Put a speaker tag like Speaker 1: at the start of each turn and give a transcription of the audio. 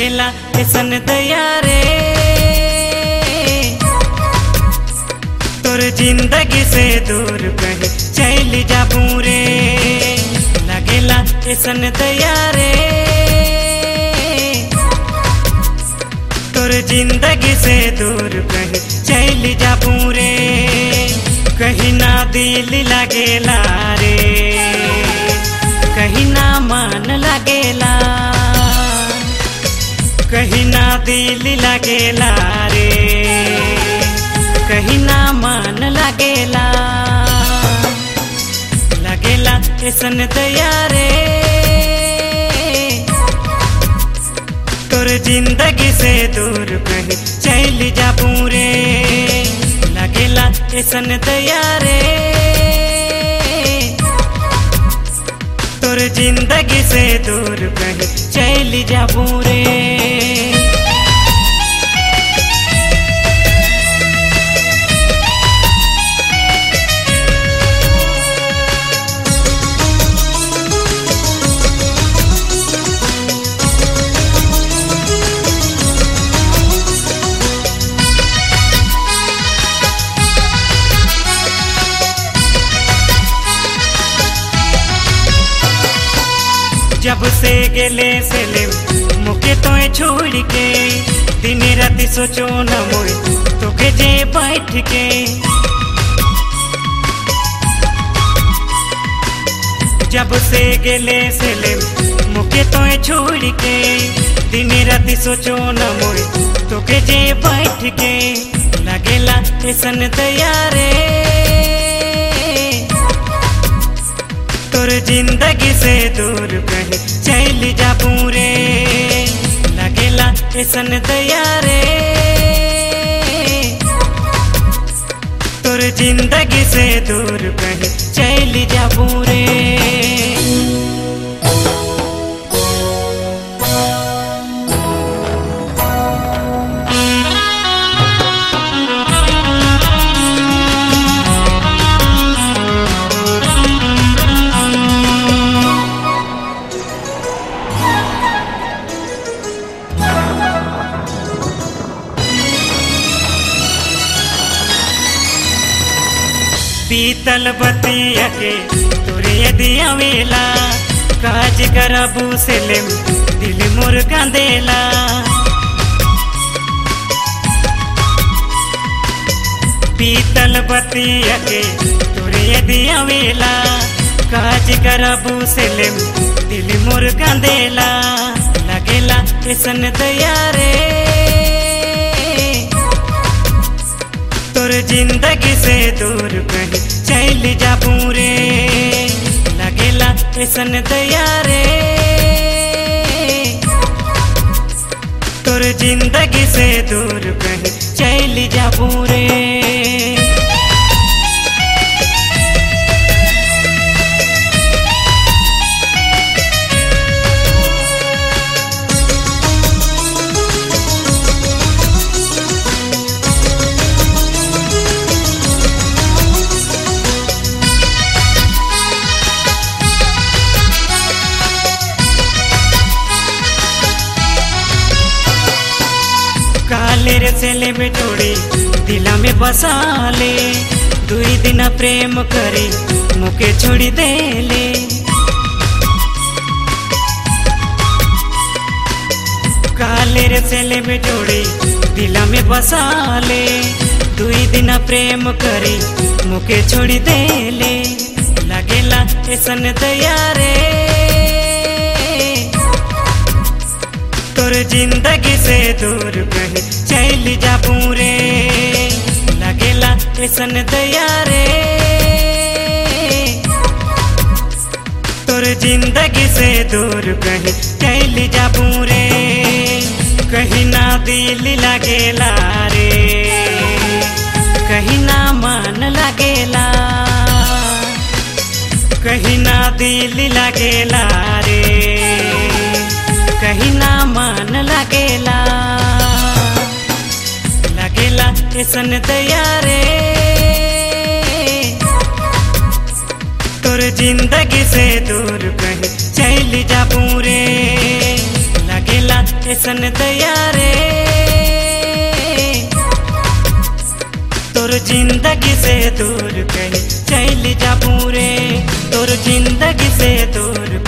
Speaker 1: ऐसन दया तोर ज़िंदगी से दूर कहीं चल जाबू रे। लगेला ऐसन दया तोर ज़िंदगी से दूर कहीं चल जाबू रे। कहीं ना दिल लगेला रे कहीं ना मन लगेला कहीं ना दिल लगेला रे कहीं ना मन लगेला लगेला ऐसन दया रे तोर ज़िंदगी से दूर कहीं चल जाबू रे। लगेला ऐसन दया रे तोर ज़िंदगी से दूर कहीं चल जाबू रे जब से गेले से ले, मुके तो छोड़ के। दिन रात सोचो न मोए, तोके जे बैठ के। जब से गेले से मुके तो छोड़ के। दिन रात सोचो न मोए, तोके जे बैठ के। लगेला ऐसन दया तोर ज़िंदगी से दूर कहीं चल जा पूरे। लगेला ऐसन तैयारे। तोर ज़िंदगी से दूर कहीं चल जा रे पीतल बतिया के तोरे दिया वेला। काज करबू से ले दिल मोर कांदेला पीतल बतिया के तोरे दिया वेला। काज करबू से ले दिल मोर कांदेला लगेला ऐसन दया तोर ज़िंदगी से दूर कहीं चल जा रे। लगेला ऐसन तैयारे। तोर ज़िंदगी से दूर कहीं चल जाबू रे। सेले में जोड़ी दिला में बसा ले। दुई दिन प्रेम करे, मुके छोड़ी दे ले। काले रे में जोड़ी दिला में बसा ले। दुई दिन प्रेम करे, मुके छोड़ी दे ले। लगेला ऐसन दया रे। तोर ज़िंदगी से दूर कहीं चल जाबू रे लगेला ऐसन दया रे तोर ज़िंदगी से दूर कहीं चल जाबू रे कहीं ना दिल लगेला रे। कहीं ना मन लगेला। कहीं ना दिल लगेला रे। कहीं ना मन लगेला। लगेला ऐसन दया रे तोर ज़िंदगी से दूर कहीं चल जाबू रे। लगेला ऐसन दया रे तोर ज़िंदगी से दूर कहीं चल जा पूरे तोर ज़िंदगी से दूर